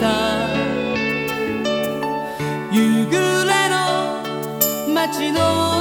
た。夕暮れの街の